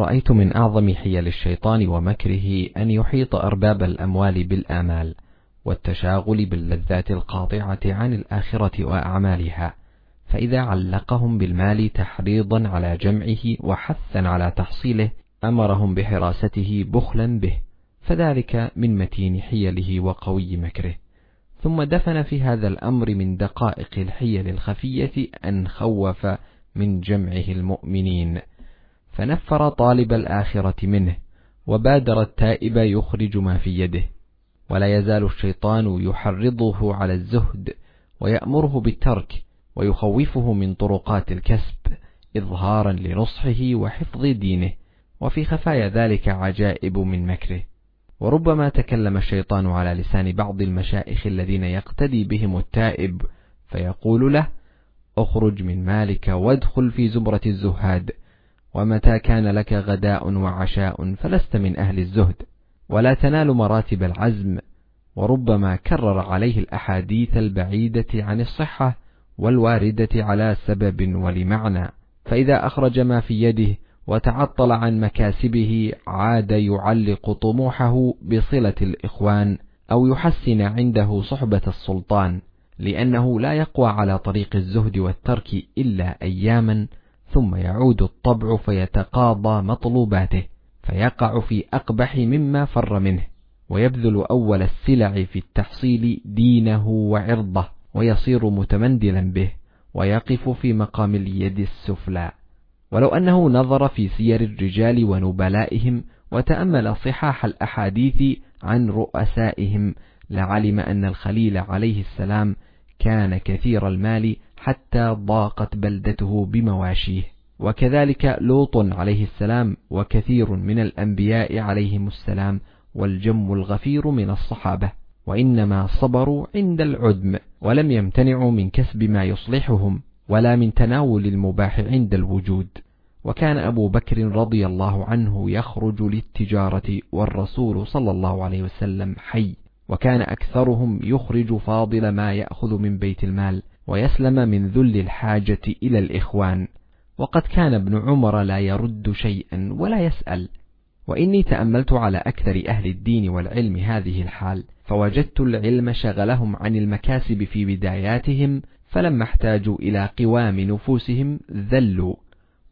رأيت من أعظم حيل الشيطان ومكره أن يحيط أرباب الأموال بالآمال والتشاغل باللذات القاطعة عن الآخرة وأعمالها فإذا علقهم بالمال تحريضا على جمعه وحثا على تحصيله أمرهم بحراسته بخلا به فذلك من متين حيله وقوي مكره. ثم دفن في هذا الأمر من دقائق الحيل الخفية أن خوف من جمعه المؤمنين. فنفر طالب الآخرة منه وبادر التائب يخرج ما في يده. ولا يزال الشيطان يحرضه على الزهد ويأمره بالترك ويخوفه من طرقات الكسب إظهارا لنصحه وحفظ دينه. وفي خفايا ذلك عجائب من مكره. وربما تكلم الشيطان على لسان بعض المشائخ الذين يقتدي بهم التائب فيقول له أخرج من مالك وادخل في زمرة الزهاد ومتى كان لك غداء وعشاء فلست من أهل الزهد ولا تنال مراتب العزم وربما كرر عليه الأحاديث البعيدة عن الصحة والواردة على سبب ولمعنى. فإذا أخرج ما في يده وتعطل عن مكاسبه عاد يعلق طموحه بصلة الإخوان أو يحسن عنده صحبة السلطان لأنه لا يقوى على طريق الزهد والترك إلا أياما ثم يعود الطبع فيتقاضى مطلوباته فيقع في أقبح مما فر منه ويبذل أول السلع في التحصيل دينه وعرضه ويصير متمندلا به ويقف في مقام اليد السفلى. ولو أنه نظر في سير الرجال ونبلائهم وتأمل صحاح الأحاديث عن رؤسائهم لعلم أن الخليل عليه السلام كان كثير المال حتى ضاقت بلدته بمواشيه. وكذلك لوط عليه السلام وكثير من الأنبياء عليهم السلام والجم الغفير من الصحابة. وإنما صبروا عند العدم ولم يمتنعوا من كسب ما يصلحهم ولا من تناول المباح عند الوجود. وكان أبو بكر رضي الله عنه يخرج للتجارة والرسول صلى الله عليه وسلم حي. وكان أكثرهم يخرج فاضل ما يأخذ من بيت المال. ويسلم من ذل الحاجة إلى الإخوان. وقد كان ابن عمر لا يرد شيئا ولا يسأل. وإني تأملت على أكثر أهل الدين والعلم هذه الحال فوجدت العلم شغلهم عن المكاسب في بداياتهم فلما احتاجوا إلى قوام نفوسهم ذلوا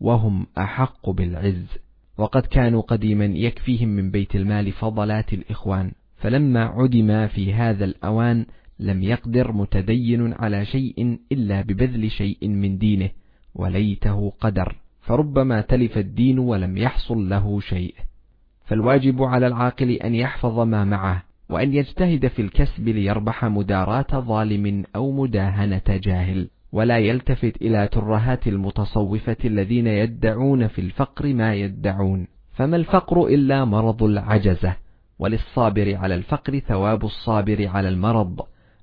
وهم أحق بالعز. وقد كانوا قديما يكفيهم من بيت المال فضلات الإخوان. فلما عدم في هذا الأوان لم يقدر متدين على شيء إلا ببذل شيء من دينه وليته قدر فربما تلف الدين ولم يحصل له شيء. فالواجب على العاقل أن يحفظ ما معه وأن يجتهد في الكسب ليربح مداراة ظالم أو مداهنة جاهل. ولا يلتفت إلى ترهات المتصوفة الذين يدعون في الفقر ما يدعون. فما الفقر إلا مرض العجزة؟ وللصابر على الفقر ثواب الصابر على المرض.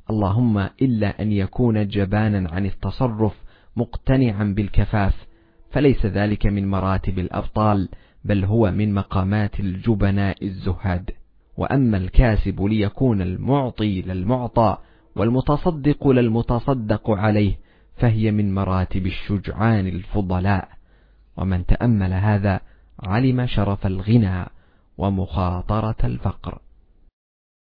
اللهم إلا أن يكون جبانا عن التصرف مقتنعا بالكفاف فليس ذلك من مراتب الأبطال بل هو من مقامات الجبناء الزهاد. وأما الكاسب ليكون المعطي للمعطى والمتصدق للمتصدق عليه فهي من مراتب الشجعان الفضلاء. ومن تأمل هذا علم شرف الغنى ومخاطرة الفقر.